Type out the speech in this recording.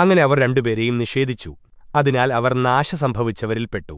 അങ്ങനെ അവർ രണ്ടുപേരെയും നിഷേധിച്ചു. അതിനാൽ അവർ നാശ സംഭവിച്ചവരിൽപ്പെട്ടു